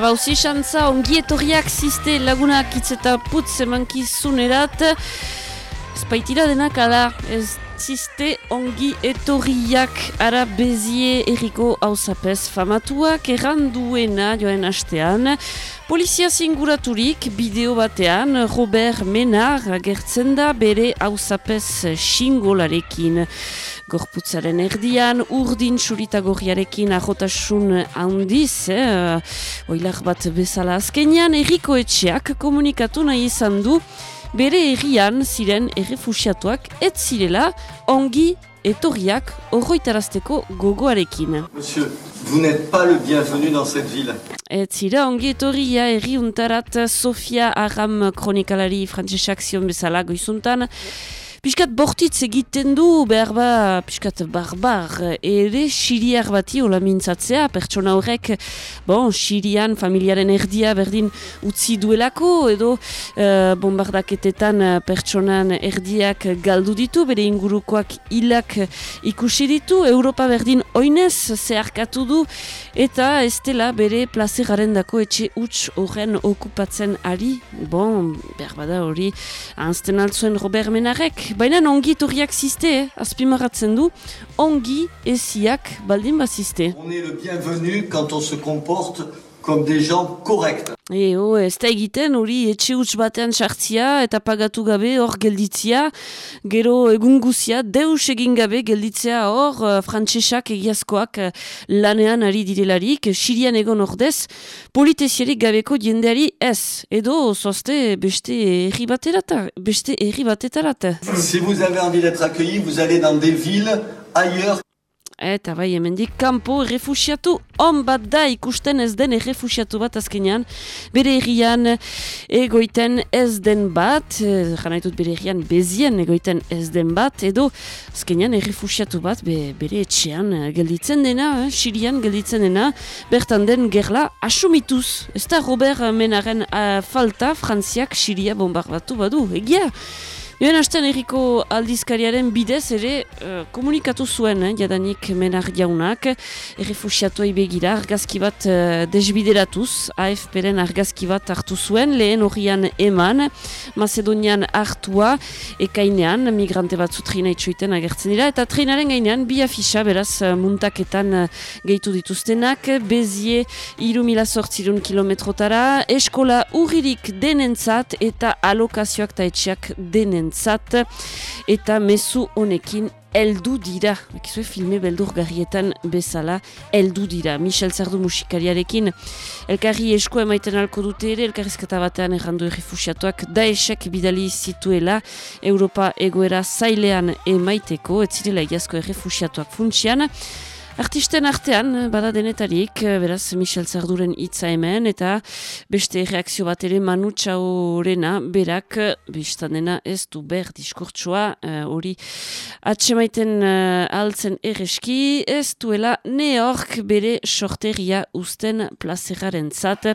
Bauzi xantza ongi etorriak ziste lagunak hitz eta putz emankizunerat. Espaitira denak ala ez ziste ongi etorriak ara bezie eriko hausapez famatuak erranduena joen hastean. Polizia zinguraturik bideo batean Robert Menar agertzen da bere hausapez xingolarekin gorputzaren erdian, urdin suritagorriarekin ahotasun handiz, eh, oilar bat bezala. Azkenian, erriko etxeak komunikatu nahi izan du, bere errian ziren errefusiatuak ez zirela ongi etorriak horroitarazteko gogoarekin. Monsieur, vous n'êtes pas le bienvenu dans cette ville. Ez zira ongi etorria erri untarat Sofia Aram kronikalari frantzesak zion bezala goizuntan, Piskat bortitz egiten du, behar ba, piskat barbar, ere siriar bati hola mintzatzea, pertsona horrek, bon, sirian, familiaren erdia berdin utzi duelako, edo uh, bombardaketetan eh, pertsonan erdiak galdu ditu, bere ingurukoak hilak ikusi ditu, Europa berdin oinez zeharkatu du, eta ez dela bere plazeraren dako etxe huts horren okupatzen ari, bon, behar bada hori, anzten altzuen Robert Menarek, eh? ongi. On est le bienvenu quand on se comporte comme des gens corrects. Eo, ez da egiten hori etxe huts batean sartzia eta pagatu gabe hor gelditzia, gero egun guzia, deus egin gabe gelditzea hor uh, frantsesak egiazkoak uh, lanean ari direlarik, sirian egon ordez, politezierik gabeko jendeari ez, edo zozte beste erri baterata, beste erri batetarata. Si vous avez envie d'être accueilli, vous allez dans des villes ailleurs Eta bai, hemendik kanpo refusiatu on bat da ikusten ez den refusiatu bat azkenean, bere errian egoiten ez den bat, janaitut bere errian bezien egoiten ez den bat, edo azkenean refusiatu bat be, bere etxean gelditzen dena, eh, sirian gelditzen dena, bertan den gerla asumituz. Ez da Robert Menaren uh, falta, frantziak siria bombardatu badu, egia? Joen hasten erriko aldizkariaren bidez ere uh, komunikatu zuen, eh, jadanik menar jaunak, errefusiatuai begira argazki bat uh, desbideratuz, AFP-ren argazki bat hartu zuen, lehen horrian eman, Macedonian hartua, ekainean, migrante bat zu trina itxoiten agertzen dira, eta trinaren gainean, bi afisa, beraz, muntaketan uh, gehitu dituztenak, bezie, iru mila sortzirun kilometrotara, eskola urririk denentzat, eta alokazioak eta etxeak denentzat zat eta mezu honekin eldu dira, ekizue filme beldur garrietan bezala, eldu dira. Michel Zardu musikariarekin, elkarri esko emaiten alko dute ere, elkarrizkata batean errandu errefusiatuak, daesek bidali zituela, Europa egoera zailean emaiteko, ez zirela iazko errefusiatuak funtsian, Artisten artean, bada denetarik, beraz Michel Zarduren hitza hemen, eta beste reakzio bat ere Manu Txaurena, berak, biztan dena ez du ber diskurtsua, hori uh, atsemaiten uh, altzen erreski, ez duela neork bere sorteria usten plazeraren zat,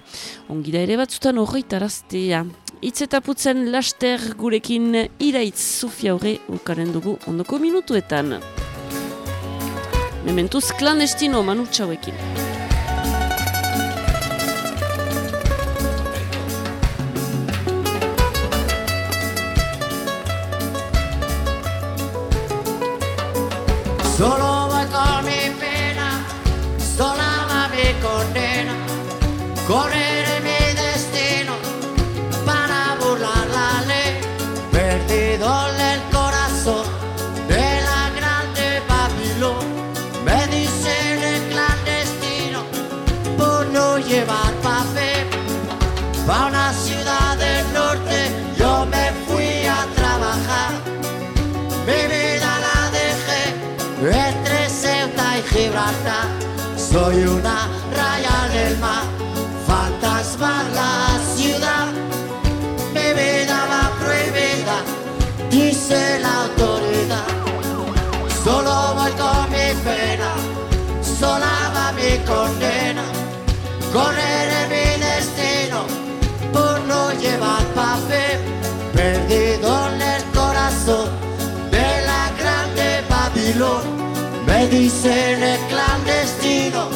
ongida ere batzutan hori taraztea. Itz eta putzen laster gurekin iraitz Sofia horre ukaren dugu ondoko minutuetan. Mementuz klandestino manu txauekin. Solo voy con mi pena, sola va mi condena, correré mi pa' una ciudad del norte yo me fui a trabajar, mi vida la dejé entre Ceuta y Gibraltar. Soy una raya en el mar, fantasma la ciudad. Mi vida va prohibida, dice la autoridad. Solo voy con mi pena, sola va mi condena. Mi Me dicen el clandestino,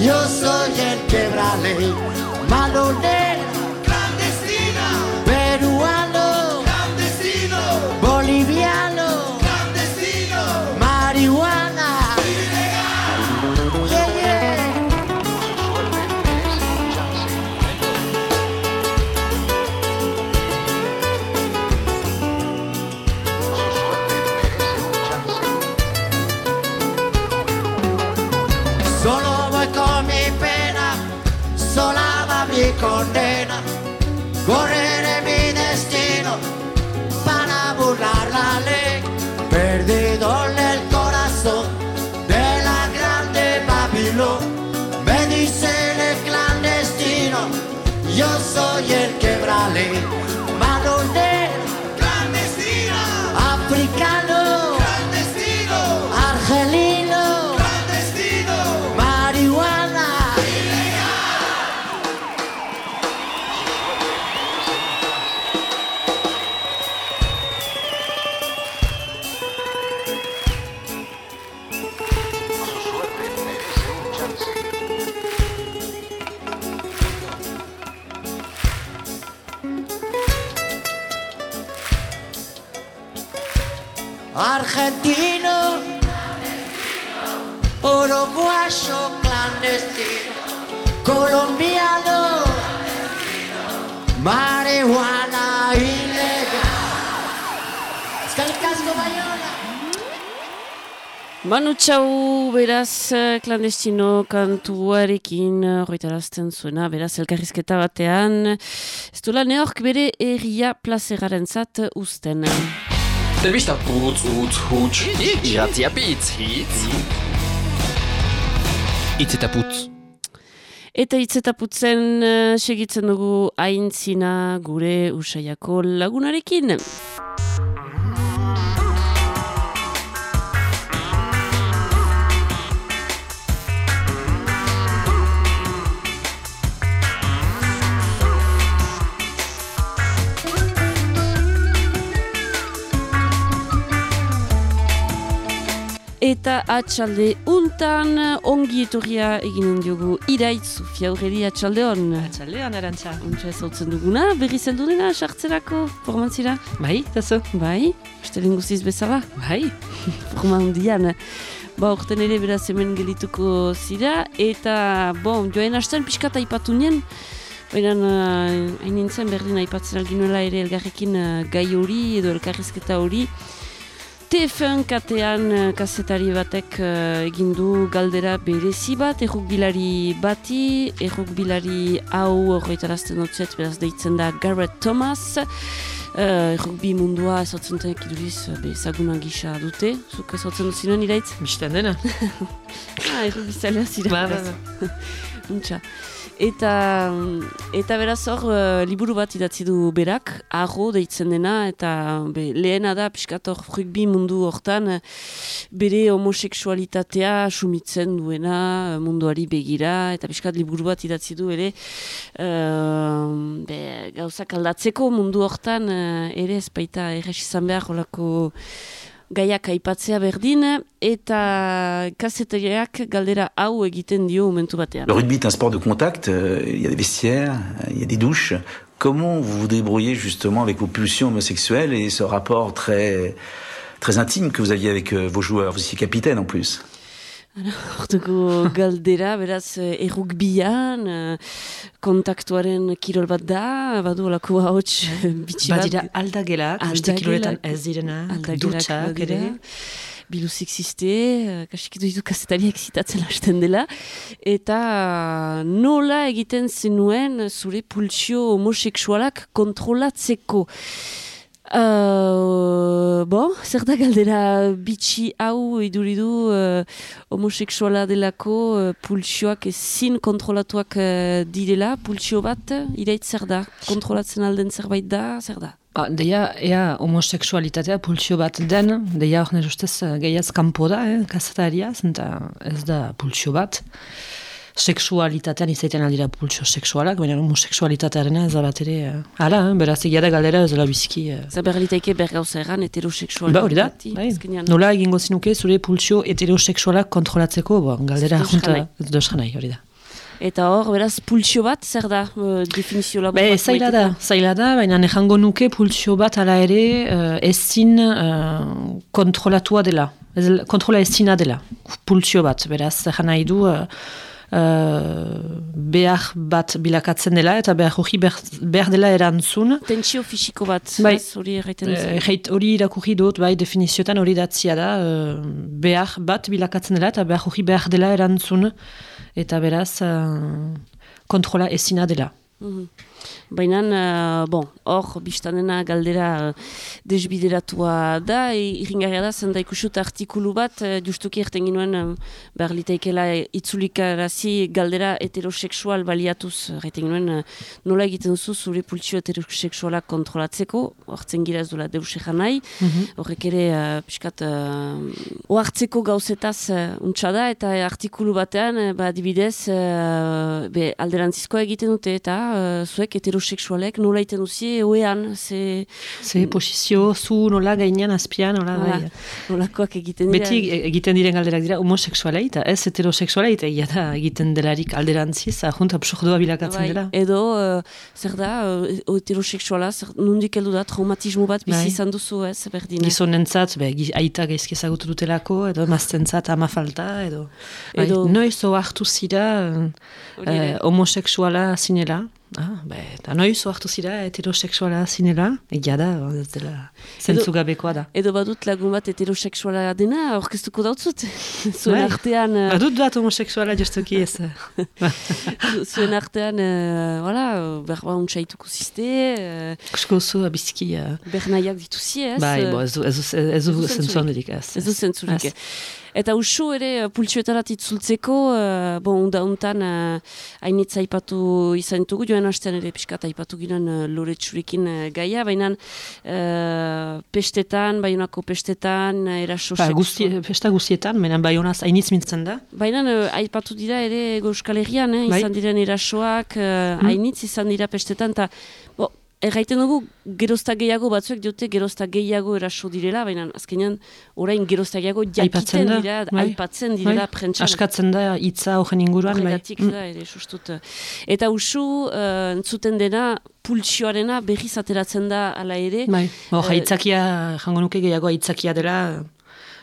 yo soy el quebra ley. soy el que brale Argentino, uruguayo clandestino, colombiano, marihuana ilegal. Eskerrik asko Baiola. Manu txau, beraz, eh, klandestino kantuarekin eh, roitarazten zuena, beraz, elkarrizketa batean. Ez du lan neork bere erria plazeraren zat usten. Der bist da putz, utz, hutsch, iratzia pitz, hitz. Itz eta putz. Eta hitzetaputzen uh, segitzen dugu aintzina gure usaiako lagunarekin. Eta atxalde untan ongi etorria eginen diogu iraitz Sofia Aureli atxalde hon. Txaldean, erantza. Untsa ez hautzen duguna, berri zendu dena, sartzerako, formantzira. Bai, tazo? Bai, estelen guziz bezala, Bai. forman dian. Ba, orten ere beraz hemen gelituko zira, eta, bon, joen hasten pixkat aipatu nien, Baina, uh, hain nintzen berdin aipatzen alginuela ere elgarrekin uh, gai hori edo elkarrizketa hori. TF1 katean uh, kazetari batek uh, egin du galdera berezi bat, errukbilari bati, errukbilari hau horretarazten dutzet, beraz deitzen da Garrett Thomas. Uh, errukbi mundua ezotzen tenek iduriz bezaguna gisa dute, zuk ezotzen dut zinuen iraitz? Bistan dena. Ah, errukbi zalea zira. Ba, ba, beraz. Eta, eta beraz hor, uh, liburu bat idatzi du berak, arro deitzen dena, eta be, lehena da, piskat hor, rugby mundu hortan, eh, bere homoseksualitatea sumitzen duena eh, munduari begira, eta piskat liburu bat idatzi du ere, uh, be, gauzak aldatzeko mundu hortan, uh, ere ez baita erres izan behar holako gaiak aipatzea berdin, eta kazetariak galdera hau egiten dio momentu batean. Le rugby est un sport de contact, euh, il y a des vestiaires, il y a des douches. Comment vous vous débrouillez justement avec vos pulsions homosexuelles et ce rapport très, très intime que vous aviez avec euh, vos joueurs? Vous étiez capitaine en plus. Hortuko galdera, beraz, eh, errukbian, eh, kontaktuaren kirol bat da, badu olako ahots bitxi bat. Badira aldagelak, beste Aldagelak. kiloretan ez direnak, aldagelak dutxak ere. Biluzik ziste, kasikitu ditu kazetariak zitatzen hasten dela, eta nola egiten zenuen zure pulsio homoseksualak kontrolatzeko. Uh, bon, zer da galdera bitxi hau iduridu uh, homoseksuala delako uh, pulsioak ezin kontrolatuak uh, direla, pulsio bat, irait zer da? Kontrolatzen alden zerbait da, zer da? Ba, deia, ea homoseksualitatea pulsio bat den, deia hor nire ustez eh, gehiaz kanpo da, eh, kasetaria, zenta ez da pulsio bat. Sexualitatean izaiten aldira pulsio sexualak, baina homoseksualitatearena ez da bat ere... eh, Hala, eh, beraz egia da galdera ez dela bizki... eh, bergauza erran heteroseksual Ba, hori da, bai. Nola egingo zinuke zure pulsio heteroseksualak kontrolatzeko, bo, galdera junta, nahi, hori da. Eta hor, beraz, pulsio bat, zer da, uh, definizio labur Be, bat zaila da, zaila da, baina nejango nuke pultsio bat ala ere uh, ezin uh, kontrolatua dela. Kontrola ezina dela, pultsio bat, beraz, nahi du uh, uh, behar bat bilakatzen dela eta behar hori behar, dela erantzun. Tentsio fisiko bat, Bai. hori erraiten hori irakurri dut, bai, definiziotan hori datzia da, eh, behar bat bilakatzen dela eta behar hori behar dela erantzun eta beraz eh, kontrola ezina dela. Baina, uh, bon, hor, biztanena galdera uh, desbideratua da, irringarria da, zen da artikulu bat, uh, justuki erten ginuen, um, behar litaikela itzulikarazi galdera heterosexual baliatuz, erten ginuen, uh, nola egiten duzu zure pultsio heterosexuala kontrolatzeko, hortzen gira ez duela deus egan nahi, horrek ere, uh, piskat, uh, ohartzeko gauzetaz uh, untsa da, eta artikulu batean, uh, ba, adibidez, uh, be, alderantzizkoa egiten dute, eta uh, zuek heterosexualek nola egiten duzie, oean, ze Ze posizio, zu nola gainean azpian, nola bai. nolakoak egiten dira. Beti e- egiten diren galderak dira homosexualei eta ez heterosexualei eta egia da egiten delarik alderantziz, ahunt absurdoa bilakatzen Bai, dela. edo, uh, zer da, uh, heterosexuala, zer, nondik heldu da, traumatismo bat bizi Bai. izan duzu, ez, berdin. Gizonentzat, be, aita gaizki ezagutu dutelako, edo maztentzat ama falta, edo... Bai, Edo- noiz ohartu zira Hori eh, ere. homosexuala zinela, ah, be, eta noiz ohartu zira heterosexuala zinela, egia da, ez dela, zentzugabekoa da. Edo badut lagun bat heterosexuala dena, orkestuko dautzut. Zuen Bai. artean, uh, Badut bat homosexuala justuki ez. zu- zuen artean, uh, voilà, berba untsaituko ziste, uh, Kusko zu biziki... Uh, bernaiak dituzi, ez? bai, bo, ez du, ez du, ez ez. Ez du zentzurik. Ez. Eta usu ere uh, pultsuetarat itzultzeko, uh, bon, unda untan uh, hainitza aipatu izan ditugu, joan hastean ere pixkat aipatu ginen uh, loretsurekin uh, gaia, baina uh, pestetan, baionako pestetan, uh, eraso Ba, guzti, festa guztietan, menan baionaz hainitz mintzen da. Baina uh, aipatu dira ere Euskal Herrian, eh, Bai. izan diren erasoak, uh, hainitz izan dira pestetan, eta bo, erraiten dugu gerozta gehiago batzuek diote gerozta gehiago eraso direla, baina azkenean orain gerozta gehiago jakiten da, dira, bai. aipatzen direla Bai. prentsan. Askatzen da hitza horren inguruan, bai. Horregatik da, ere, sustut. Eta usu, uh, entzuten dena, pultsioarena berriz ateratzen da ala ere. Bai, hor, Eh, aitzakia, jango nuke gehiago aitzakia dela,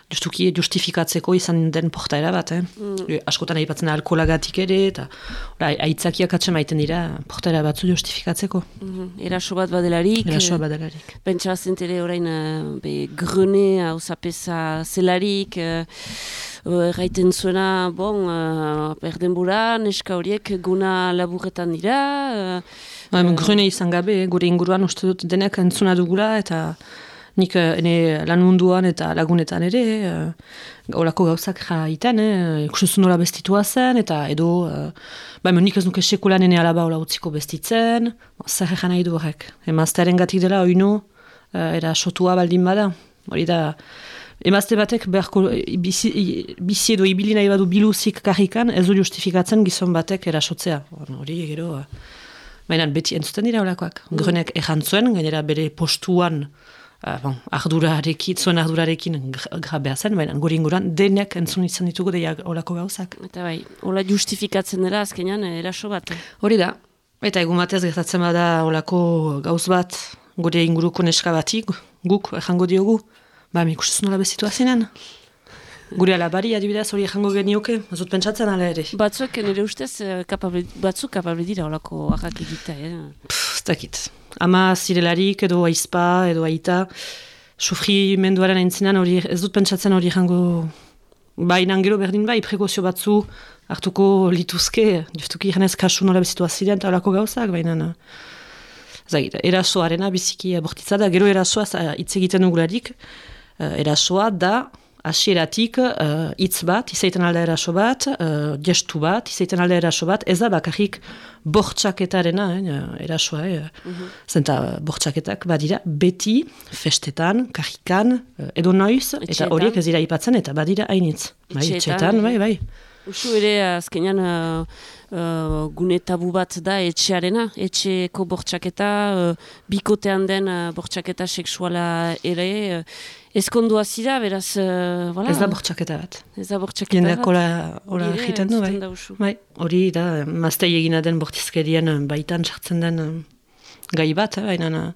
justuki justifikatzeko izan den portaera bat, eh? Mm. Askotan aipatzen alkoholagatik ere, eta ora, aitzakiak atxe maiten dira portaera batzu justifikatzeko. Mhm, Eraso bat badelarik. Erasoa eh, badalarik. Pentsa zentere orain uh, be, grene hau zapesa zelarik, uh, erraiten zuena, bon, uh, berdenbura, neska horiek guna laburretan dira, uh, Ba, grune izan gabe, eh, gure inguruan uste dut denek entzuna dugula, eta nik eh, ene lan munduan eta lagunetan ere, eh, olako gauzak jaiten, eh, ikusuzu nola bestitua zen, eta edo, eh, ba, hemen nik ez nuke sekulan ene alaba hola utziko bestitzen, zer egan nahi du horrek. Emaztearen gatik dela, oinu, eh, era sotua baldin bada, hori da, Emazte batek beharko bizi, bizi edo ibili nahi badu biluzik karrikan, ez du justifikatzen gizon batek erasotzea. Hori gero, eh, Baina beti entzuten dira olakoak. Grenek erran zuen, gainera bere postuan uh, bon, ardurarekin, zuen ardurarekin gra- grabea zen, baina gure inguruan denek entzun izan ditugu deia olako gauzak. eta bai, hola justifikatzen dela azkenean eh, eraso bat. Hori da. Eta egun batez gertatzen bada olako gauz bat gure inguruko neska bati, gu- guk errango diogu, ba, mikustuz nola bezitua zinen. Gure alabari adibidez hori errango genioke, ez dut pentsatzen ala ere. Batzuek nire ustez, eh, kapable, batzuk kapable dira holako harrak egitea. Eh? Pff, ez dakit. Ama zirelarik edo aizpa edo aita sufrimenduaren aintzinan hori ez dut pentsatzen hori jango baina gero berdin bai prekozio batzu hartuko lituzke justuki janez kasu nola bezitua ziren eta horako gauzak baina na. Zagit, erasoarena biziki abortitza da, gero erasoa za- hitz egiten dugularik, uh, erasoa da hasieratik uh, hitz bat, izaiten alda eraso bat, uh, gestu bat, izaiten alda eraso bat, ez da bakarrik bortxaketarena, eh, erasoa, eh, zenta bortxaketak badira beti festetan, karrikan, eh, edo noiz, eta Etxeetan. horiek ez dira ipatzen, eta badira hainitz. Bai, etxeetan, bai, bai. Usu ere azkenean uh, uh, gune tabu bat da etxearena, etxeko bortxaketa, uh, bikotean den uh, bortxaketa seksuala ere, uh, Ezkondua zira, beraz, uh, voilà. Ez da bortxaketa bat. Ez da bortxaketa Jendeak bat. hola egiten du, bai. Bai, hori da, maztei egina den bortizkerien eh, baitan sartzen den eh, gai bat, baina,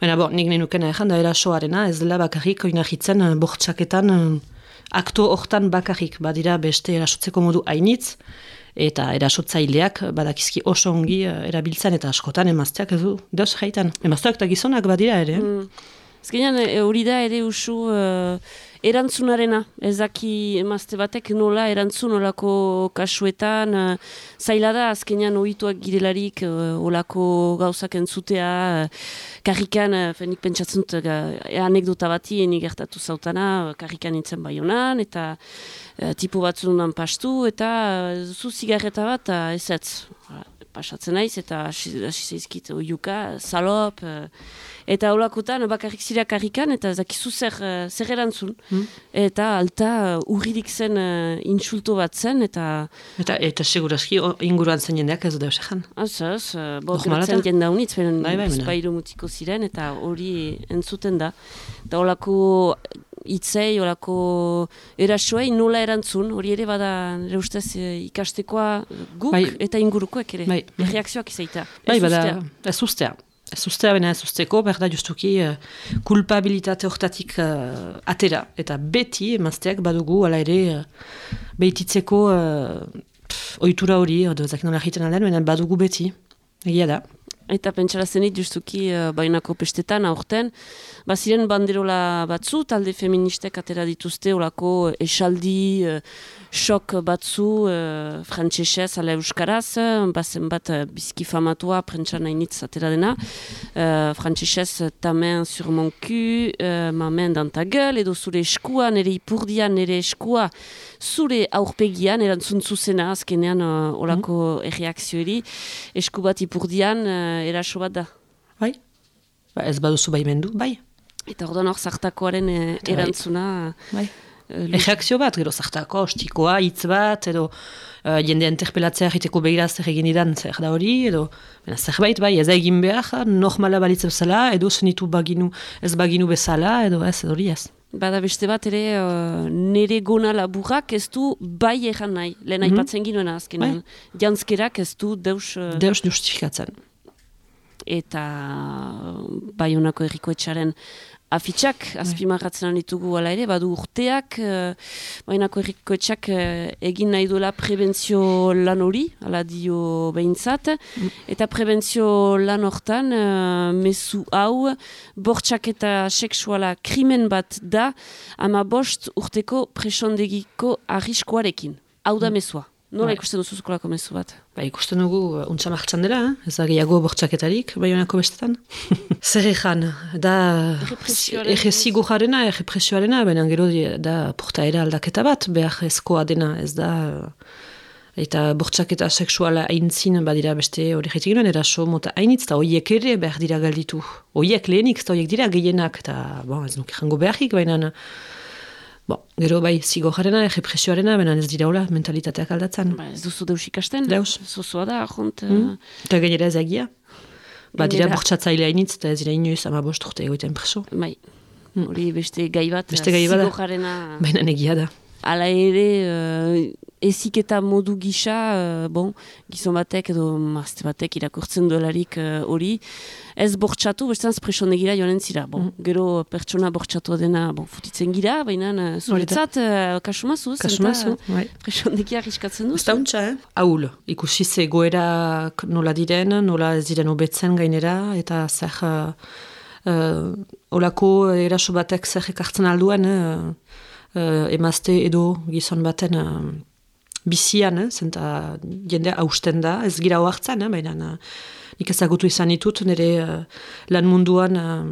baina bo, nik nenukena ezan da erasoarena, ez dela bakarrik oinahitzen bortxaketan akto hortan bakarrik, badira beste erasotzeko modu hainitz, eta erasotzaileak badakizki oso ongi erabiltzen eta askotan emazteak ez du, deus jaitan. Emazteak eta gizonak badira ere. eh? Ezkenean, e, hori da ere usu uh, erantzunarena. Ez daki emazte batek nola erantzun olako kasuetan. Uh, zaila da, azkenean ohituak girelarik uh, olako gauzak entzutea. Uh, karrikan, uh, fenik pentsatzen dut, uh, anekdota bati, eni gertatu zautana, uh, karrikan nintzen bai honan, eta uh, tipo batzunan pastu, eta uh, zu zigarreta bat, uh, ez ez. Pasatzen naiz, eta hasi zaizkit oiuka, salop, uh, eta holakotan bakarrik zira karrikan, eta ez dakizu zer, eh, zer erantzun. Eta alta uh, urririk zen uh, insulto bat zen, eta Eta, eta segurazki inguruan zen jendeak ez deus ezan. az, az, bo, Normala geratzen da. jenda unitz, beren Bai, bai, baina. bizpairu mutiko ziren, eta hori entzuten da. Eta holako hitzei, holako erasoei nola erantzun, hori ere bada, nire ustez, eh, ikastekoa guk Bai. eta ingurukoek ere. Bai, bai. Reakzioak izaita. Bai, Ez bada, ez ustea. Ez ustea, baina ez usteko, berda justuki uh, kulpabilitate hortatik uh, atera. Eta beti emazteak badugu, ala ere, uh, behititzeko uh, pff, ohitura hori, edo ezak nola egiten alden, badugu beti. Egia da. Eta pentsara zenit justuki uh, bainako pestetan aurten, baziren banderola batzu, talde feministek atera dituzte olako esaldi, uh, sok batzu uh, frantsesez ala euskaraz, bazen bat uh, bizki famatua prentsa nainitz atera dena, uh, frantsesez ta main sur mon cul, uh, ma main dans ta gueule, edo zure eskua, nire ipurdian, nire eskua, zure aurpegian, erantzun zuzena azkenean uh, olako erreakzioeri, esku bat ipurdian uh, eraso bat da. Bai? Ba, ez baduzu baimendu, bai. Eta orduan hor zartakoaren eh, Eta bai. erantzuna... Bai. Eh, Erreakzio bat, gero zartako, ostikoa, hitz bat, edo uh, jende interpelatzea egiteko begira zer egin idan zer da hori, edo baina zerbait bai, ez da egin behar, normala balitz bezala, edo zenitu baginu, ez baginu bezala, edo ez, edo hori ez. Bada beste bat ere uh, nere gona laburrak ez du bai egan nahi. Lehen aipatzen ginoena azkenean. Janskerak ez du deus... eh, Deus justifikatzen. eta bai honako errikoetxaren afitxak azpimarratzen ditugu ala ere, badu urteak, uh, bainako errikoetxak eh, egin nahi duela prebentzio lan hori, ala dio behintzat, eta prebentzio lan hortan, uh, mezu hau, bortxaketa seksuala krimen bat da, ama bost urteko presondegiko arriskoarekin. Hau da mezua. Nola Bai. ikusten duzu zukolako mezu bat? Ba, ikusten dugu, untsa martxan dela, eh? ez da gehiago bortxaketarik, bai honako bestetan. Zer ejan, da Errepresioaren- errezigo jarena, errepresioarena, baina gero da portaera aldaketa bat, behar ezkoa dena, ez da... Eta bortxaketa seksuala aintzin badira beste hori jaitik ginen, eraso mota hainitz, eta horiek ere behar dira galditu. Horiek lehenik, eta horiek dira gehienak, eta bon, ez nuke jango beharrik, baina... Bon, gero bai, zigo jarena, errepresioarena, baina ez dira hola mentalitateak aldatzen. Ba, ez duzu deus ikasten? Deus. Zozoa da, ahont... Mm. Eta gainera ez egia. Ba dira bortxatzaile hainitz, eta ez dira inoiz ama bost urte egoiten preso. Bai, hori beste gai bat, Mm. Beste gai bada. zigojarena, Baina negia da. ala ere, uh, eziketa modu gisa, uh, bon, gizon batek edo mazte batek irakurtzen duelarik uh, hori, ez bortxatu, bestanz presondegira joanen zira. Bon, Mm. Gero pertsona bortxatu dena, bon, futitzen gira, baina uh, zuretzat uh, kasumazuz, Kasumazu, bai. presondegia arriskatzen duzu. da untxa, eh? Haul, ikusi ze goerak nola diren, nola ez diren hobetzen gainera, eta zer... Uh, uh, olako eraso batek zer ekartzen alduen, uh, uh, emazte edo gizon baten uh, bizian, eh? zenta jende hausten da, ez gira hoartzen, eh? baina uh, nik ezagutu izan ditut, nire uh, lan munduan um,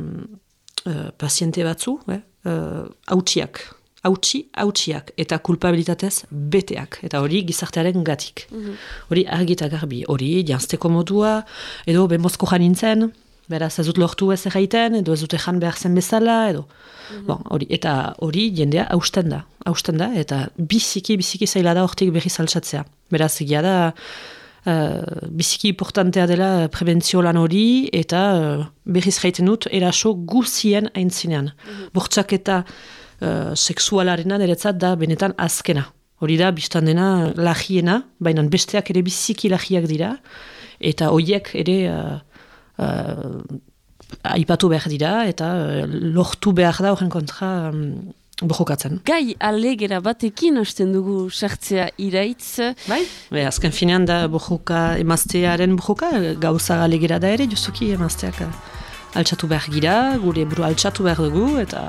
uh, paziente batzu, eh? uh, hautxiak, hautsi, hautsiak, eta kulpabilitatez beteak, eta hori gizartearen gatik. Hori argi eta garbi, hori janzteko modua, edo bemozko janintzen, beraz ez dut lortu ez erraiten, edo ez dut ejan behar zen bezala, edo... Bon, hori, eta hori jendea hausten da, hausten da, eta biziki, biziki zaila da hortik berriz altsatzea. Beraz, egia da, uh, biziki importantea dela prebentzio lan hori eta uh, berriz jaiten dut eraso guzien aintzinean. Mm Bortzak eta uh, seksualarena niretzat da benetan azkena. Hori da, biztan dena lagiena, baina besteak ere biziki lagiak dira, eta hoiek ere uh, uh, aipatu behar dira, eta uh, lortu behar da horren kontra um, bojokatzen. Gai alegera batekin hasten dugu sartzea iraitz. Bai, Be, azken finean da bojoka emaztearen bojoka, gauza alegera da ere, justuki emazteak altxatu behar gira, gure buru altxatu behar dugu, eta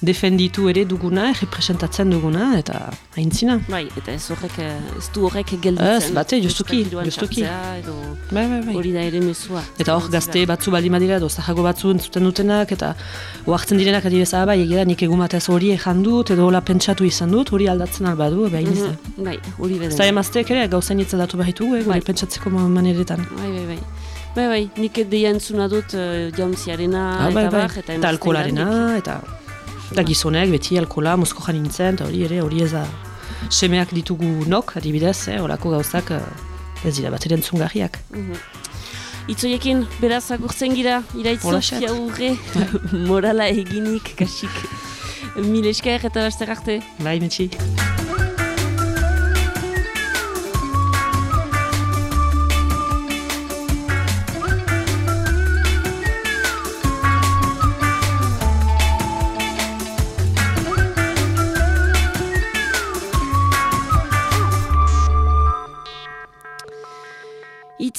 defenditu ere duguna, representatzen duguna, eta haintzina. Bai, eta ez horrek, ez du horrek gelditzen. Ez, bate, justuki, justuki. Bai, bai, bai. Hori da ere mesua. Eta hor gazte batzu baldin badira, edo zahago batzu entzuten dutenak, eta oartzen direnak adibez, ah, bai, egira nik egun batez hori ejan dut, edo hola pentsatu izan dut, hori aldatzen alba du, behin izan. Mhm, Bai, hori beden. Zai emazteek ere, gauzain datu behitu, eh, gure Bai. pentsatzeko maneretan. Bai, bai, bai. Bai, bai, nik deia entzuna dut uh, jauntziarena Ah, eta bai, bai. bar, eta Eta gandik. eta da gizonek, beti alkohola, mozko jan nintzen, eta hori ere, hori ez da semeak ditugu nok, adibidez, eh, horako gauzak eh, ez dira bat ere entzungarriak. Itzoiekin, beraz agurtzen gira, iraitz Holaxet. Sofia urre, morala eginik, kasik. Mil esker eta laster arte. Bai, metxi.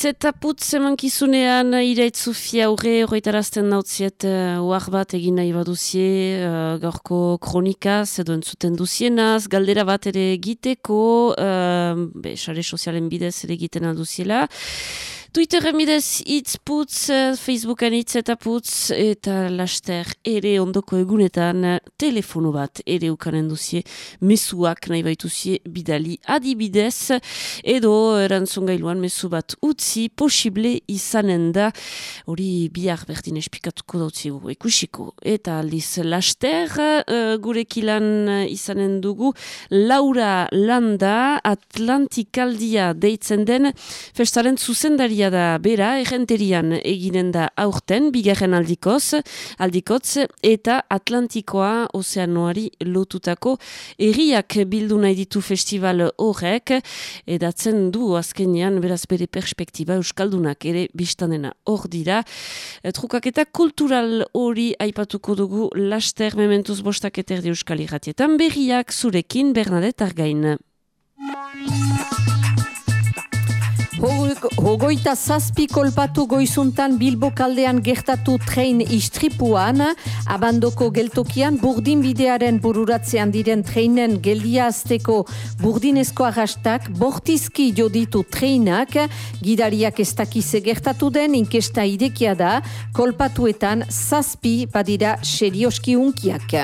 Eta putz emankizunean iraitz Sofia urre horretarazten nautziet uh, oar bat egin nahi baduzie uh, gaurko kronikaz edo entzuten duzienaz, galdera bat ere egiteko, uh, be, sare sozialen bidez ere egiten alduziela. Twitteren bidez itz putz, eh, Facebooken itz eta putz, eta laster ere ondoko egunetan telefono bat ere ukanen duzie, mesuak nahi baituzie bidali adibidez, edo erantzun gailuan mesu bat utzi posible izanen da, hori bihar berdin espikatuko dautzigu ikusiko. Eta aldiz laster uh, gurekilan eh, izanen dugu Laura Landa Atlantikaldia deitzen den festaren zuzendaria da bera, errenterian eginen da aurten, bigarren aldikoz, aldikotz, eta Atlantikoa ozeanoari lotutako erriak bildu nahi ditu festival horrek, edatzen du azkenean beraz bere perspektiba Euskaldunak ere biztanena hor dira. E, Trukaketa kultural hori aipatuko dugu laster mementuz bostak eterdi Euskal Irratietan berriak zurekin Bernadette Argain. Ho- Hogoita zazpi kolpatu goizuntan Bilbo kaldean gertatu trein istripuan, abandoko geltokian burdin bidearen bururatzean diren treinen geldia azteko burdinezko arrastak, bortizki joditu treinak, gidariak ez dakize gertatu den inkesta idekia da, kolpatuetan zazpi badira serioski unkiak.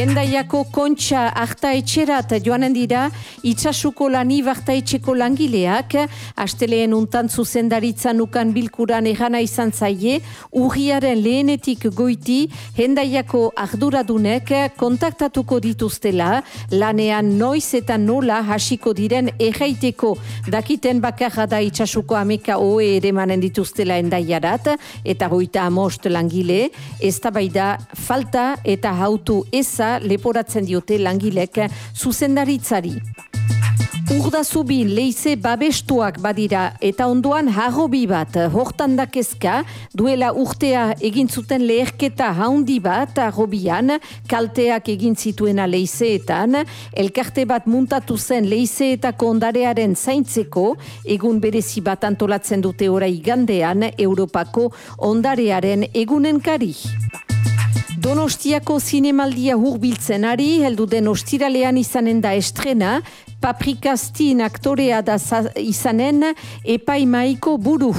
Hendaiako kontxa harta etxerat joanen dira, itxasuko lani barta etxeko langileak, asteleen untan zuzendaritzan ukan bilkuran egana izan zaie, urriaren lehenetik goiti, hendaiako arduradunek kontaktatuko dituztela, lanean noiz eta nola hasiko diren erraiteko dakiten bakarra da itxasuko ameka oe ere manen dituztela hendaiarat, eta goita amost langile, ez da falta eta hautu eza leporatzen diote langilek zuzendaritzari. Urda zubi leize babestuak badira eta ondoan harrobi bat hortan dakezka duela urtea egin zuten leherketa haundi bat harrobian kalteak egin zituena leizeetan elkarte bat muntatu zen leizeetako ondarearen zaintzeko egun berezi bat antolatzen dute orai gandean Europako ondarearen egunenkari. Donostiako zinemaldia hurbiltzen ari, heldu den ostiralean izanen da estrena, Paprikastin aktorea da za- izanen epaimaiko buru.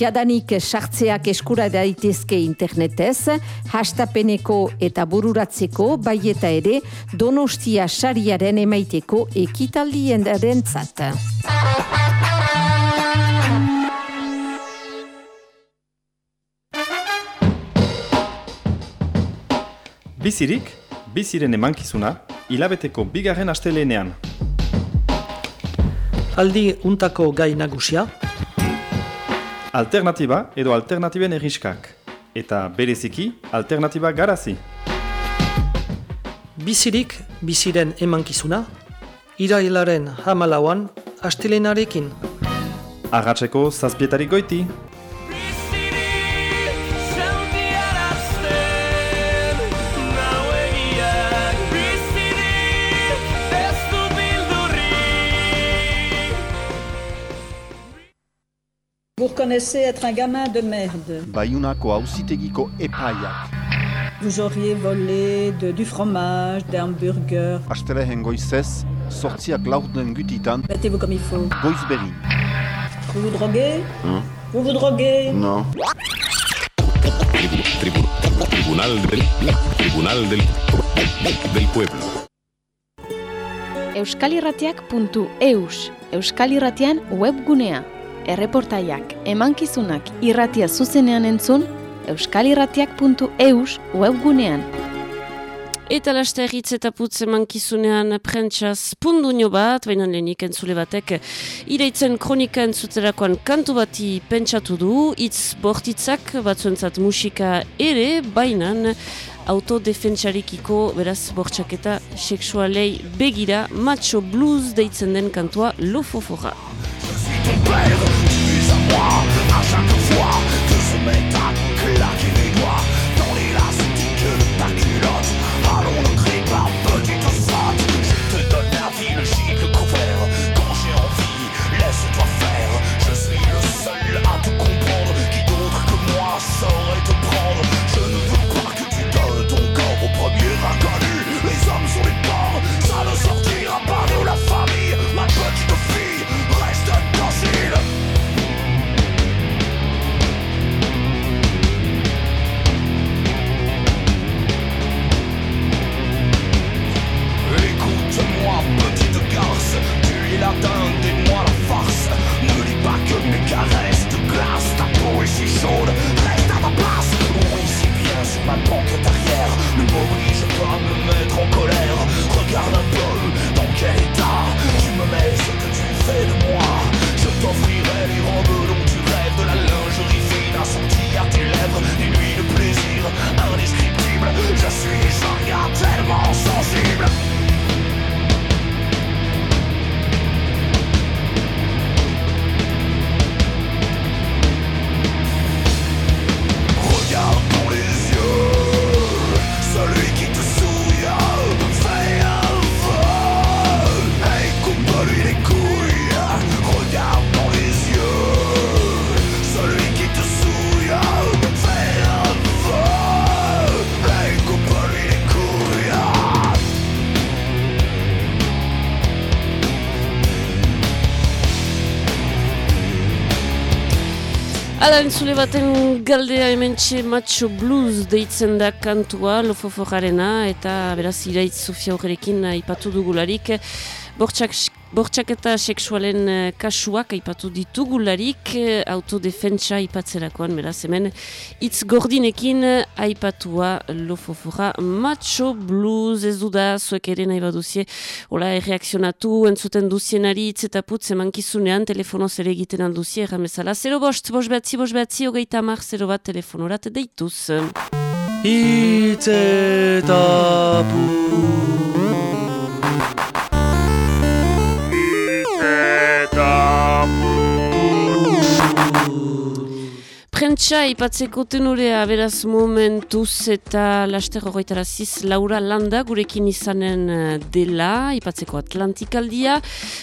Jadanik sartzeak eskura daitezke internetez, hastapeneko eta bururatzeko, bai eta ere Donostia sariaren emaiteko ekitaldien zat. Bizirik, biziren emankizuna, hilabeteko bigarren astelenean. Aldi untako gai nagusia, Alternatiba edo alternatiben erriskak. Eta bereziki, alternatiba garazi. bizirik biziren emankizuna, irailaren hamalauan astelenarekin. Arratseko zazpietarik goiti. Reconnaissez être un gamin de merde. Bayunako auzitegiko epaiak. Vous auriez volé de, du fromage, des hamburgers. Astelehen goizez, sortziak lauten gutitan, Mettez-vous comme il faut. goizberin. Vous vous droguez Hein Vous vous droguez Non. Tribunal del, Tribunal del, del Pueblo. euskalirratiak.eus Euskal Irratian webgunea. Erreportaiak, emankizunak irratia zuzenean entzun, euskalirratiak.eus webgunean. Eta laste erritz eta putz emankizunean prentsaz punduño bat, baina lehenik entzule batek ireitzen kronika entzuterakoan kantu bati pentsatu du, itz bortitzak batzuentzat musika ere, bainan autodefentsarikiko beraz bortxaketa seksualei begira macho blues deitzen den kantua lofofora. Je suis ton père, tu es à moi, à chaque fois que ce mec t'a claqué les doigts. Call Ala entzule baten galdea hementxe macho blues deitzen da kantua lofoforarena eta beraz iraitz Sofia horrekin aipatu dugularik. Bortxak, bortxaketa seksualen eh, kasuak aipatu ditugularik eh, autodefentsa aipatzerakoan beraz hemen hitz gordinekin aipatua lofofora macho blues. Ez du da zuek ere nahi baduzie hola erreakzionatu entzuten duzienari hitz eta putz emankizunean telefonoz ere egiten alduzie erramezala 0 bost, bost behatzi, bost behatzi, hogeita mar, 0 bat telefonorat deituz. Hitz eta Prentsa ipatzeko tenurea beraz momentuz eta laster horretaraziz Laura Landa gurekin izanen eh, dela, ipatzeko Atlantikaldia.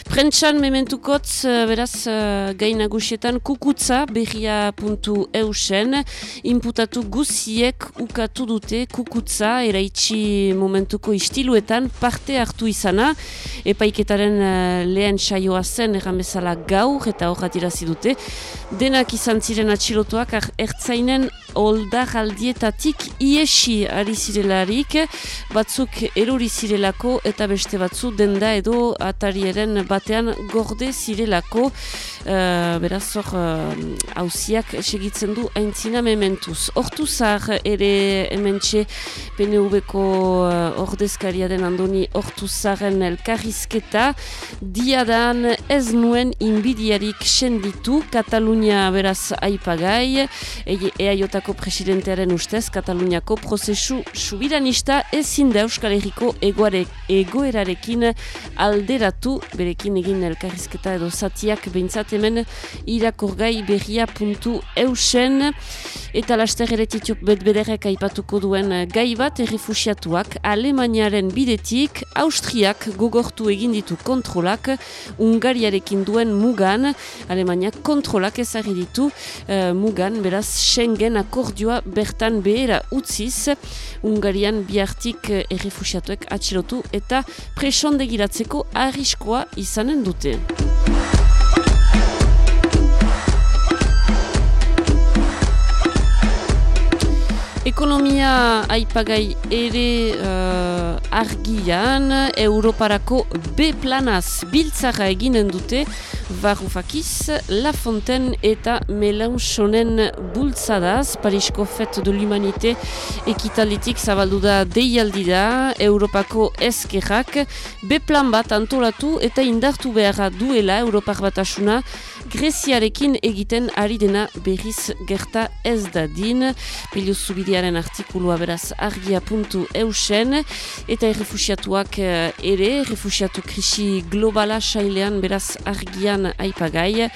Prentsan mementukotz eh, beraz eh, gainagusietan kukutza berria puntu eusen, imputatu guziek ukatu dute kukutza eraitsi momentuko istiluetan parte hartu izana, epaiketaren eh, lehen saioa zen erramezala gaur eta hor atirazi dute, denak izan ziren atxilotuak ertzainen oldagaldietatik iesi ari zirelarik, batzuk erori zirelako eta beste batzu denda edo atariaren batean gorde zirelako, uh, beraz hor hauziak segitzen du aintzina mementuz. Hortu zar ere hementxe PNV-ko uh, ordezkaria den andoni hortu zaren elkarrizketa, diadan ez nuen inbidiarik senditu. Katalunia beraz aipagai, eaiotako presidentearen ustez, Kataluniako prozesu subiranista ezin da Euskal Herriko egoerarekin alderatu, berekin egin elkarrizketa edo zatiak behintzat hemen irakorgai berria puntu eusen, eta laster ere titup betbederek aipatuko duen gai bat, errefusiatuak Alemaniaren bidetik, Austriak gogortu egin ditu kontrolak, Ungariarekin duen mugan, Alemania kontrolak ezagri ditu uh, mugan, beraz Schengen akordioa bertan behera utziz, Ungarian biartik uh, errefusiatuek atxilotu eta presondegiratzeko arriskoa izanen dute. Ekonomia aipagai ere uh, argian, Europarako B-planaz biltzara eginen dute, Varoufakiz, La Fontaine eta Melanchonen bultzadaz, Parisko Fet de l'Humanité ekitalitik zabaldu da deialdi da, Europako eskerrak, B-plan bat antolatu eta indartu beharra duela Europar batasuna, Greziarekin egiten ari dena berriz gerta ez da din, Peliu Zubidiaren artikulua beraz argia puntu eusen, eta errefusiatuak ere, errefusiatu krisi globala sailean beraz argian aipagai,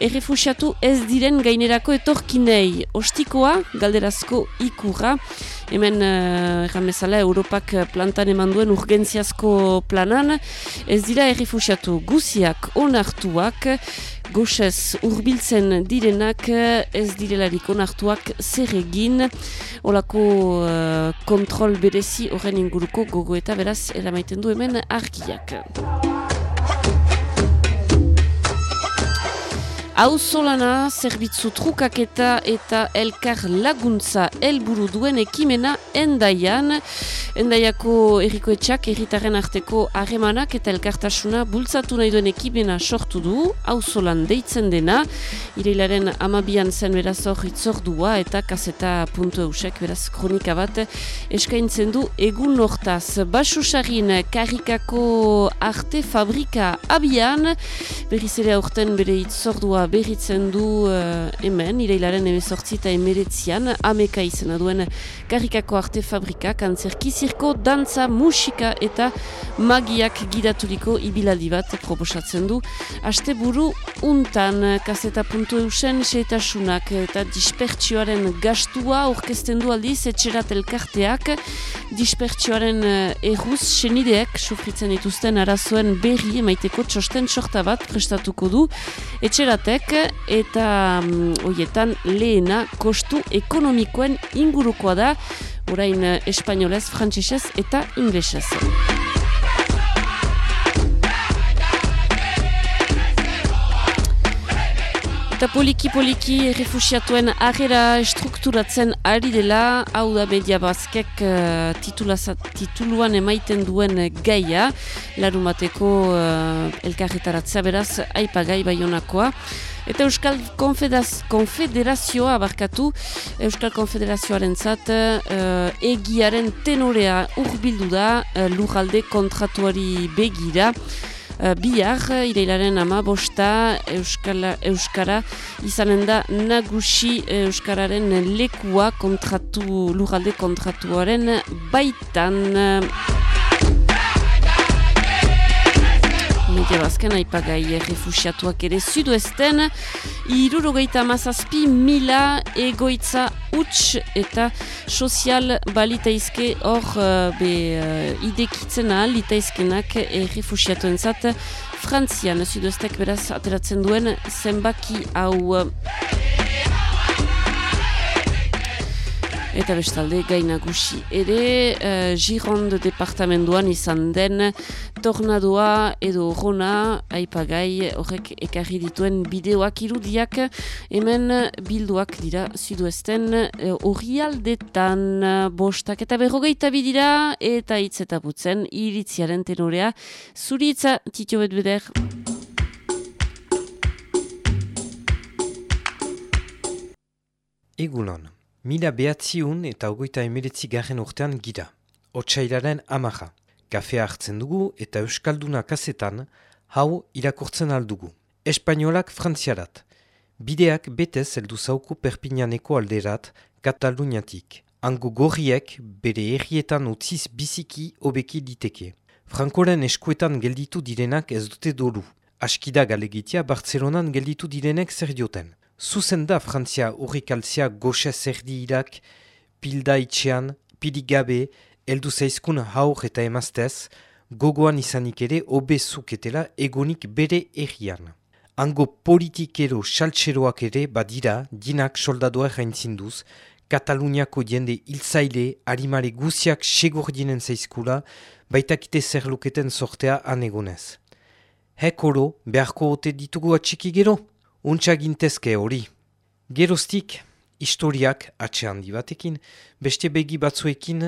errefusiatu ez diren gainerako etorkinei. Ostikoa, galderazko ikurra, hemen erran bezala Europak plantan eman duen urgentziazko planan, ez dira errefusiatu guziak onartuak, goxez urbiltzen direnak ez direlarik onartuak zer egin, olako uh, kontrol berezi horren inguruko gogo eta beraz eramaiten du hemen argiak. Auzolana, zerbitzu trukaketa eta elkar laguntza helburu duen ekimena endaian. Endaiako errikoetxak erritaren arteko harremanak eta elkartasuna bultzatu nahi duen ekimena sortu du, auzolan deitzen dena, ireilaren amabian zen beraz hor itzordua eta kaseta puntu eusek beraz kronika bat eskaintzen du egun hortaz. Basusarin karikako arte fabrika abian, berriz ere aurten bere itzordua berritzen du uh, hemen, ireilaren emezortzi eta emeretzian, ameka izena duen karikako arte fabrika, kantzerki zirko, dantza, musika eta magiak gidaturiko ibilaldi bat proposatzen du. Aste buru untan, kaseta puntu eusen, seetasunak eta dispertsioaren gastua orkesten du aldiz, etxerat elkarteak, dispertsioaren uh, erruz, senideek, sufritzen dituzten arazoen berri emaiteko txosten sorta bat prestatuko du, etxeratek eta um, hoietan lehena kostu ekonomikoen ingurukoa da, orain espainolez, frantzisez eta inglesez. Eta poliki-poliki refusiatuen agera estrukturatzen ari dela, hau da media bazkek uh, tituluan emaiten duen gaia, larumateko uh, elkarretaratzea beraz, aipagai baionakoa. Eta Euskal Konfedaz, Konfederazioa abarkatu, Euskal Konfederazioaren zat, uh, egiaren tenorea urbildu da, uh, lurralde kontratuari begira, Uh, bihar, ireilaren ama bosta Euskala, Euskara izanen da nagusi Euskararen lekua kontratu, lurralde kontratuaren baitan. Media bazken aipagai refusiatuak ere zuduesten, irurogeita mazazpi mila egoitza huts eta sozial balitaizke hor uh, be uh, idekitzen ahal litaizkenak e refusiatuen zat Frantzian zuduestek beraz ateratzen duen zenbaki hau. Eta bestalde gainagusi ere, uh, Gironde departamenduan izan den tornadoa edo rona aipagai horrek ekarri dituen bideoak irudiak hemen bilduak dira ziduesten hori aldetan bostak eta berrogeita bidira eta hitz eta butzen iritziaren tenorea. Zuritza titio betbeder. Egunon, mila behatziun eta ogoita emiretzi garen urtean gira. Otsairaren amaja. Kafea hartzen dugu eta Euskalduna kasetan hau irakurtzen aldugu. Espainolak frantziarat. Bideak betez heldu zauku perpinaneko alderat Kataluniatik. Ango gorriek bere errietan utziz biziki obeki diteke. Frankoren eskuetan gelditu direnak ez dute doru. Askida galegitia Bartzelonan gelditu direnek zer dioten. Zuzen da Frantzia urrikaltzia goxe zerdi irak, pilda itxean, pidigabe, eldu zaizkun haur eta emaztez, gogoan izanik ere obezuketela egonik bere errian. Ango politikero saltseroak ere badira, dinak soldadua jaintzinduz, Kataluniako jende hilzaile, harimare guziak segordinen zaizkula, baitakite zer luketen sortea anegonez. Hek oro, beharko ote ditugu atxiki gero? Untsa gintezke hori. Geroztik, historiak atxe handi batekin, beste begi batzuekin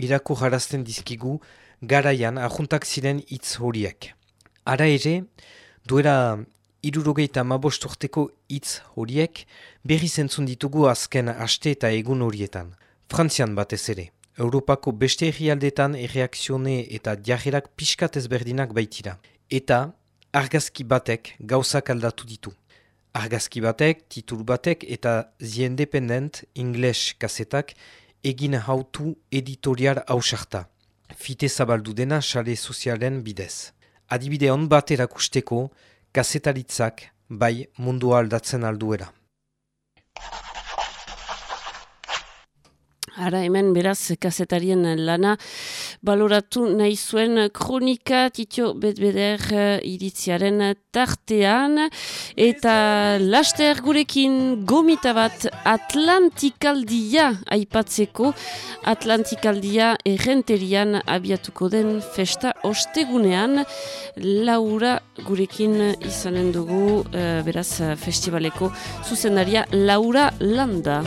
irako jarazten dizkigu garaian ahuntak ziren hitz horiek. Ara ere, duera irurogeita mabostorteko hitz horiek berri zentzun ditugu azken aste eta egun horietan. Frantzian batez ere, Europako beste errialdetan erreakzione eta diajerak pixkat ezberdinak baitira. Eta argazki batek gauzak aldatu ditu argazki batek, titul batek eta The Independent English kasetak egin hautu editorial hausarta. Fite zabaldu dena sale sozialen bidez. Adibide hon bat erakusteko, kasetaritzak bai mundua aldatzen alduera. Ara hemen beraz kazetarien lana baloratu nahi zuen kronika titio betbeder uh, iritziaren tartean eta laster gurekin gomita bat Atlantikaldia aipatzeko Atlantikaldia errenterian abiatuko den festa ostegunean Laura gurekin izanen dugu uh, beraz festivaleko zuzendaria Laura Landa.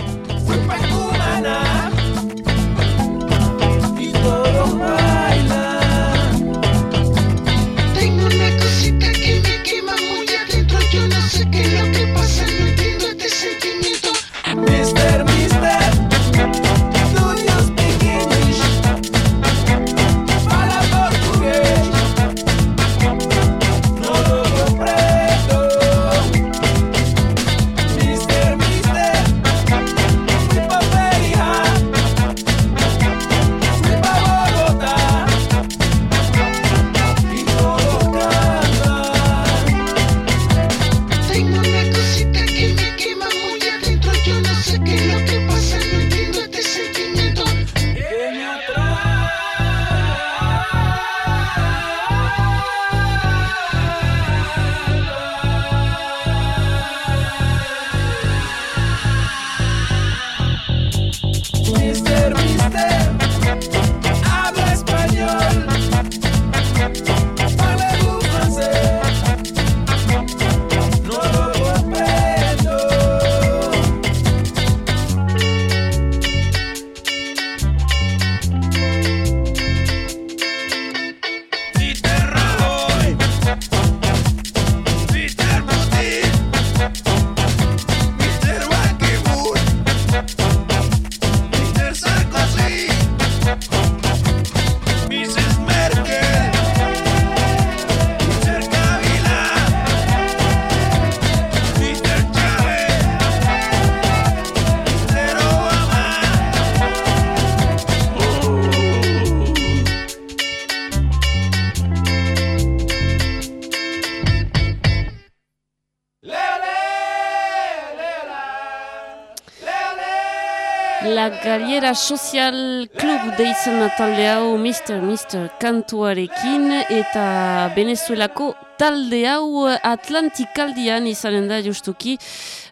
Galiera Social Club deitzen talde hau Mr. Mr. kantuarekin eta Venezuelako talde hau Atlantikaldian izanen da justuki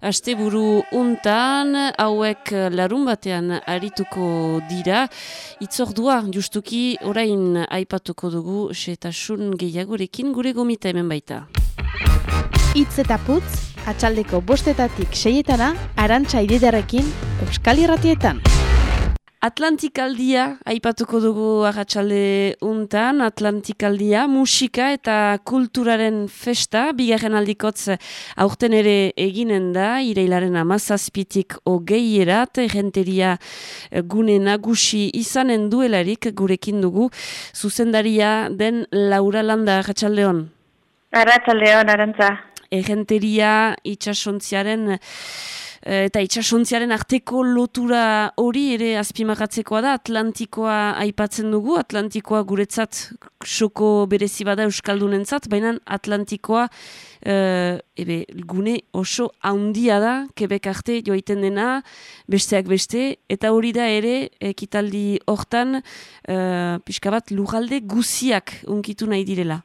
asteburu untan hauek larun batean arituko dira itzordua justuki orain aipatuko dugu setasun gehiagorekin gure gomita hemen baita. Itz eta putz, atxaldeko bostetatik seietana, arantxa ididarekin, Euskal Irratietan. Atlantikaldia, aipatuko dugu agatxalde untan, Atlantikaldia, musika eta kulturaren festa, bigarren aldikotz aurten ere eginen da, ireilaren amazazpitik ogeierat, errenteria gune nagusi izanen duelarik gurekin dugu, zuzendaria den Laura Landa, agatxaldeon. Arratxaldeon, arantza. Errenteria itxasontziaren eta itxasontziaren arteko lotura hori ere azpimagatzekoa da, Atlantikoa aipatzen dugu, Atlantikoa guretzat soko berezi bada Euskaldunentzat, baina Atlantikoa uh, ebe, gune oso handia da, kebek arte joiten dena, besteak beste, eta hori da ere, ekitaldi hortan, uh, pixka bat lujalde guziak unkitu nahi direla.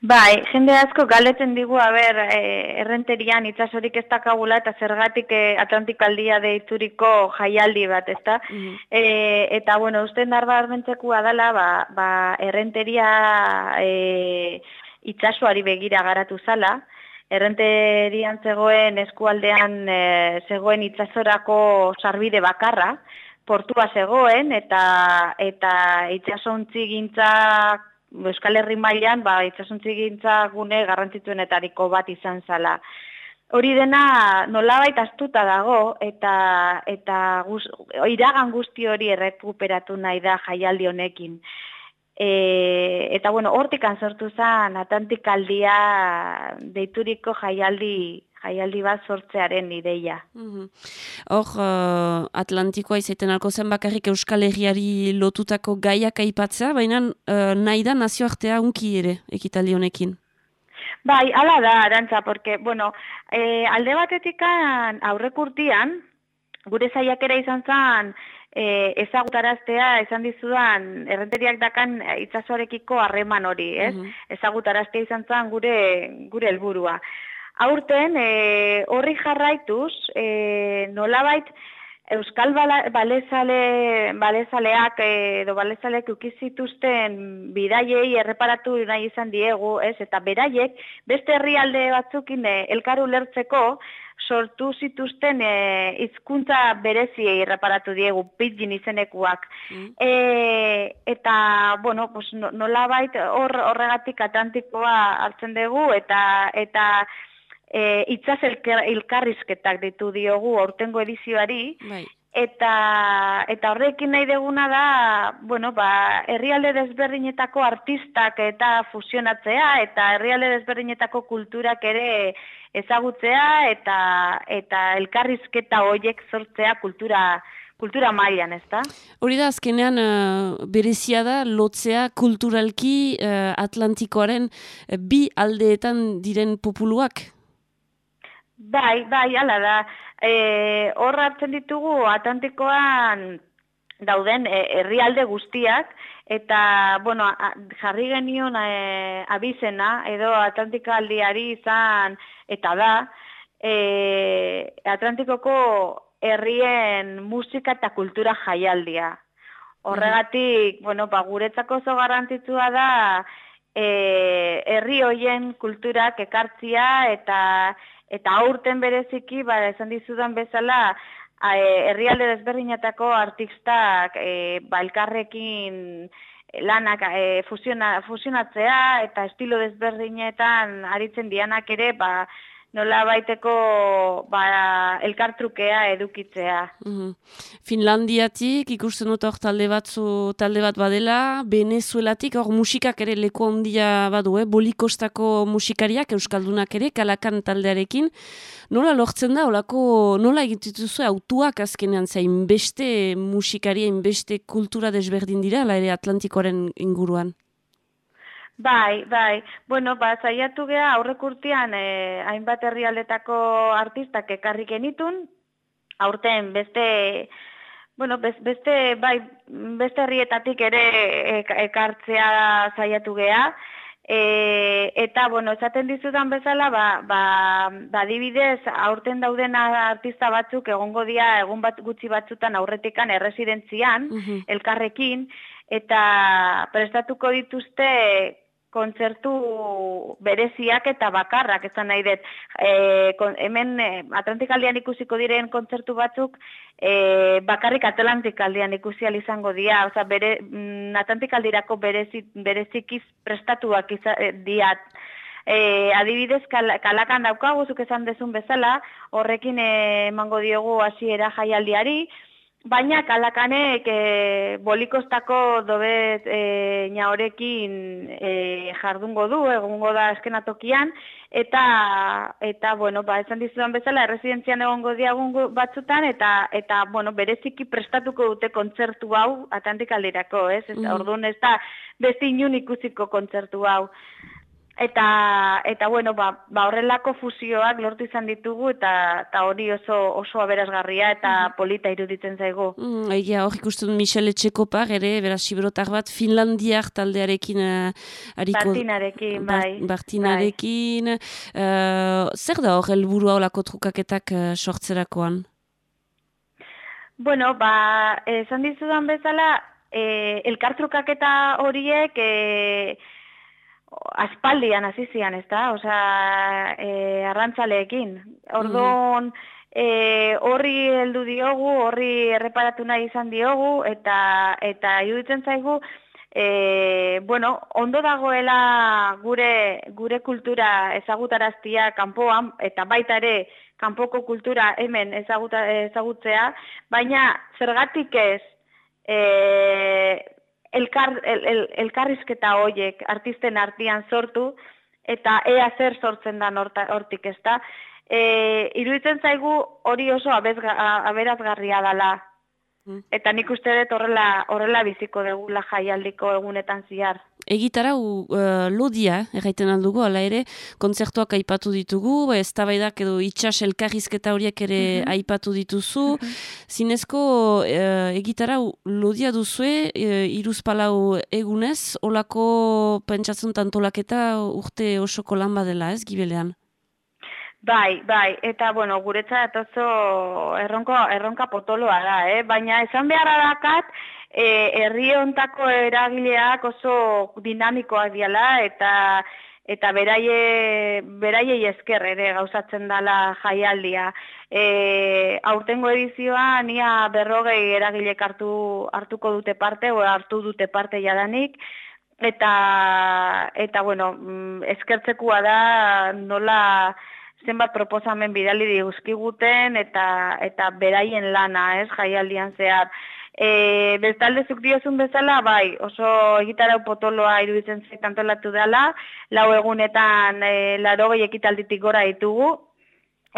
Bai, jende asko galetzen digu, haber, e, errenterian itxasorik ez dakagula eta zergatik e, Atlantikaldia deituriko jaialdi bat, ezta? Mm eta, bueno, usten darba armentzekua dela, ba, ba, errenteria e, itxasoari begira garatu zala, errenterian zegoen eskualdean e, zegoen itxasorako sarbide bakarra, portua zegoen eta eta itxasontzi gintzak Euskal Herri mailan ba itsasontzi gune garrantzitsuenetariko bat izan zala. Hori dena nolabait astuta dago eta eta guz, iragan guzti hori errekuperatu nahi da jaialdi honekin. E, eta bueno, hortikan sortu zen Atlantikaldia deituriko jaialdi jaialdi bat sortzearen ideia. Hor, uh, Atlantikoa izaiten alko zen bakarrik Euskal Herriari lotutako gaiak aipatzea, baina uh, nahi da nazioartea unki ere ekitaldi honekin. Bai, ala da, arantza, porque, bueno, e, alde batetikan aurrekurtian, gure zaiakera izan zen, e, ezagutaraztea, esan dizudan, errenteriak dakan itzazoarekiko harreman hori, ez? Ezagutaraztea izan zen gure, gure helburua. Aurten, e, horri jarraituz, e, nolabait, Euskal balezale, balezaleak edo balezaleak ukizituzten bidaiei erreparatu nahi izan diegu, ez? Eta beraiek, beste herrialde batzukin e, elkaru lertzeko, sortu zituzten e, hizkuntza bereziei erreparatu diegu, pidgin izenekuak. Mm. E, eta, bueno, pues, nolabait hor, horregatik atantikoa hartzen dugu, eta, eta e, itzaz elkarrizketak ditu diogu aurtengo edizioari, bai. eta, eta horrekin nahi deguna da, bueno, ba, herrialde desberdinetako artistak eta fusionatzea, eta herrialde desberdinetako kulturak ere ezagutzea, eta, eta elkarrizketa hoiek sortzea kultura kultura mailan, ez da? Hori da, azkenean uh, berezia da, lotzea kulturalki uh, Atlantikoaren uh, bi aldeetan diren populuak? Bai, bai, ala da. E, hor hartzen ditugu Atlantikoan dauden e, herrialde guztiak eta bueno, a, jarri genion e, abizena edo Atlantiko aldiari izan eta da e, Atlantikoko herrien musika eta kultura jaialdia. Horregatik, bueno, ba, guretzako zo garrantzitsua da e, herri hoien kulturak ekartzia eta eta aurten bereziki, ba, esan dizudan bezala, herrialde desberdinetako artistak e, ba, elkarrekin lanak e, fusiona, fusionatzea eta estilo desberdinetan aritzen dianak ere, ba, nola baiteko ba, elkartrukea edukitzea. Mm Finlandiatik ikusten dut hor talde, batzu, talde bat badela, Venezuelatik hor musikak ere leko handia badu, eh? bolikostako musikariak, euskaldunak ere, kalakan taldearekin. Nola lortzen da, olako, nola egitutuzu autuak azkenean zain beste musikaria, beste kultura desberdin dira, ere Atlantikoaren inguruan? Bai, bai. Bueno, ba, zaiatu geha aurrekurtian eh, hainbat herrialdetako artistak ekarri genitun, aurten beste bueno, bez- beste bai beste herrietatik ere ek- ekartzea saiatu gea. E, eta, bueno, esaten dizudan bezala, ba, ba, ba adibidez, aurten dauden artista batzuk egongo dira egun bat gutxi batzutan aurretikan erresidentzian, elkarrekin, eta prestatuko dituzte kontzertu bereziak eta bakarrak, esan nahi dut. E, kon, hemen e, Atlantikaldian ikusiko diren kontzertu batzuk e, bakarrik Atlantikaldian ikusi izango dira, osea bere mm, Atlantikaldirako berezi, berezikiz prestatuak iza, e, diat. E, adibidez, kal, kalakan daukagu, zuk esan dezun bezala, horrekin eh, emango diogu hasiera jaialdiari, Baina kalakanek e, bolikostako dobet e, horekin e, jardungo du, egongo da eskenatokian, eta, eta bueno, ba, esan dizudan bezala, erresidentzian egongo diagun batzutan, eta, eta bueno, bereziki prestatuko dute kontzertu hau Atlantikaldirako, ez? Ez, Mhm. Orduan ez da beste inun ikusiko kontzertu hau. Eta, eta bueno, ba, ba horrelako fusioak lortu izan ditugu eta, eta hori oso, oso aberazgarria eta polita iruditzen zaigu. Mm, egia hor ikusten Michel Etxekopar ere, beraz siberotar bat, Finlandiar taldearekin uh, hariko... Bartinarekin, Bar- bai. Bartinarekin. eh, zer da hor helburua olako trukaketak uh, sortzerakoan? Bueno, ba, esan dizudan bezala, e, elkartrukaketa horiek e, aspaldian hasi zian, ez da? Osea, e, arrantzaleekin. Orduan, e, horri heldu diogu, horri erreparatu nahi izan diogu, eta, eta iruditzen zaigu, e, bueno, ondo dagoela gure, gure kultura ezagutaraztia kanpoan, eta baita ere kanpoko kultura hemen ezaguta, ezagutzea, baina zergatik ez e, elkar, el, el, elkarrizketa hoiek artisten artean sortu, eta ea zer sortzen da hortik ez da. E, iruditzen zaigu hori oso abezga, aberazgarria dala. Eta nik uste dut horrela, horrela biziko degula jaialdiko egunetan ziar. Egitarau uh, lodia, erraiten aldugu, ala ere, kontzertuak aipatu ditugu, ez edo itxas elkarrizketa horiek ere aipatu dituzu. Zinezko uh, egitarau lodia duzue, uh, iruz palau egunez, olako pentsatzen tantolaketa urte osoko lan badela, ez, gibelean? Bai, bai, eta bueno, guretzat oso erronko, erronka potoloa da, eh? baina esan beharra dakat, e, herri hontako eragileak oso dinamikoak diala, eta eta beraie, beraiei esker ere gauzatzen dala jaialdia. E, aurtengo edizioa nia berrogei eragilek hartu, hartuko dute parte, o hartu dute parte jadanik, eta, eta bueno, mm, eskertzekua da nola zenbat proposamen bidali diguzkiguten eta eta beraien lana, ez, jaialdian zehar. E, bestalde zuk diozun bezala, bai, oso egitarau potoloa iruditzen zait antolatu dela, lau egunetan e, laro ekitalditik gora ditugu,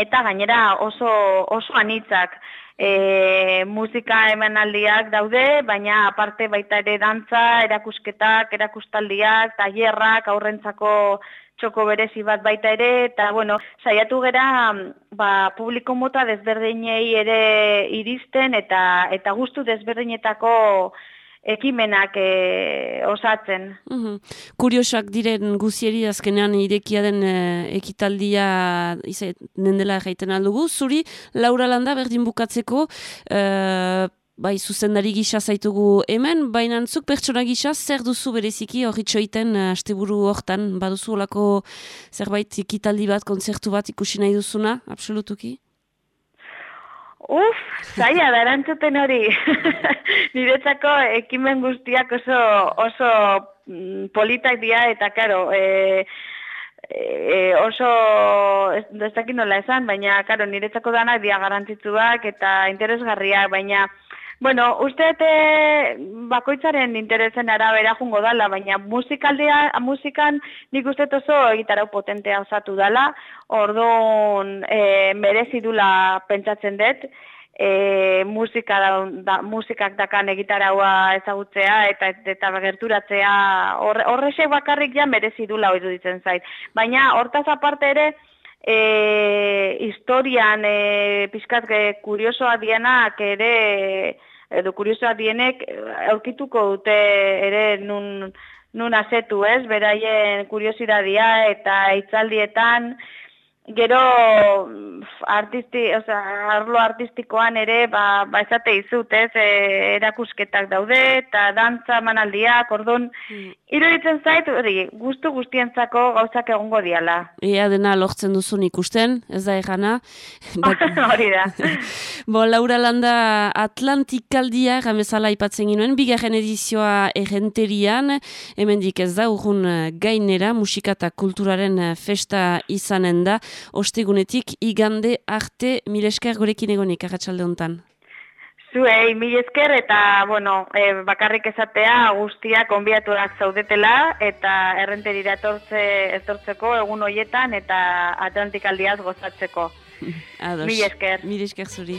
eta gainera oso, oso anitzak e, musika emanaldiak daude, baina aparte baita ere dantza, erakusketak, erakustaldiak, tailerrak, aurrentzako txoko berezi bat baita ere, eta bueno, saiatu gera ba, publiko mota desberdinei ere iristen eta eta gustu desberdinetako ekimenak e, osatzen. Mhm. Kuriosak diren guzieri azkenean irekia den eh, ekitaldia izaten dela jaiten aldugu. Zuri, Laura Landa berdin bukatzeko, eh, bai zuzendari gisa zaitugu hemen, baina zuk pertsona gisa zer duzu bereziki hori txoiten eh, asteburu hortan, baduzu olako zerbait ekitaldi bat, kontzertu bat ikusi nahi duzuna, absolutuki? Uf, zaila da hori. Niretzako ekimen guztiak oso, oso mm, politak dira eta karo, e, e, oso, ez, dakit nola esan, baina karo, niretzako danak dira garrantzitsuak eta interesgarriak, baina Bueno, uste dute bakoitzaren interesen arabera jungo dala, baina musikaldea, musikan nik uste oso egitarau potentea osatu dala, orduan e, merezi dula pentsatzen dut, e, musika da, da, musikak dakan egitaraua ezagutzea eta eta gerturatzea horre, horrexek bakarrik ja merezi dula iruditzen zait. Baina hortaz aparte ere, e, historian e, pixkat e, kuriosoa dienak ere, edo kuriosoa dienek e, aurkituko dute ere nun, nun asetu ez, beraien kuriosidadia eta itzaldietan, Gero artisti, o sea, arlo artistikoan ere ba ba esate dizut, ez, e, erakusketak daude eta dantza manaldiak, ordun mm. iruditzen zait hori, gustu guztientzako gauzak egongo diala. Ea dena lortzen duzun ikusten, ez da egana. hori da. Bo, Laura Landa Atlantikaldia gamezala ipatzen ginuen, bigarren edizioa errenterian, hemendik ez da, urrun gainera, musika eta kulturaren festa izanen da, ostegunetik igande arte milesker gorekin egonik, agatsalde honetan. Zuei, mil esker eta, bueno, e, bakarrik esatea guztia konbiatuak zaudetela eta errenterira etortze, etortzeko egun hoietan eta Atlantikaldiaz gozatzeko. Ados. Mil esker. Mil esker zuri.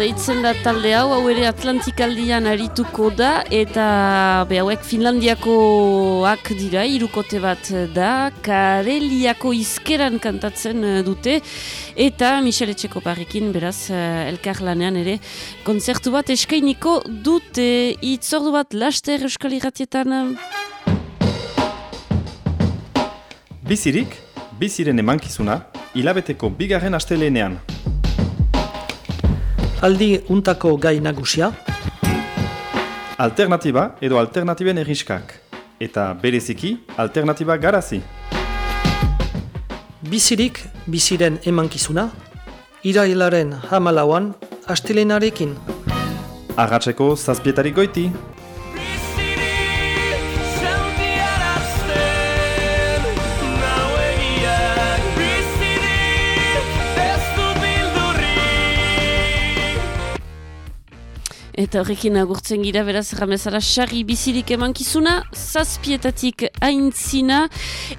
Deitzen da talde hau, hau ere Atlantikaldian arituko da, eta be hauek Finlandiakoak dira, irukote bat da, Kareliako izkeran kantatzen eh, dute, eta Michel Etxekoparrekin, beraz, eh, elkar lanean ere, konzertu bat eskainiko dute, itzordu bat laster euskal irratietan. Bizirik, biziren emankizuna, hilabeteko bigarren astelenean. Aldi untako gai nagusia, Alternatiba edo alternatiben erriskak. Eta bereziki, alternatiba garazi. bizirik biziren emankizuna, irailaren hamalauan astelenarekin. Arratseko zazpietarik goiti. Eta horrekin agurtzen gira, beraz, ramezara sarri bizirik emankizuna, zazpietatik aintzina,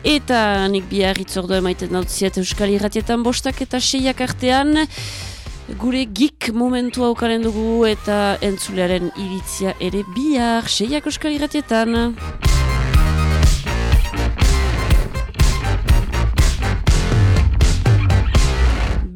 eta nik bihar itzordu emaiten nautziat Euskal Irratietan bostak eta seiak artean, gure gik momentu haukaren dugu eta entzulearen iritzia ere bihar seiak Euskal Irratietan.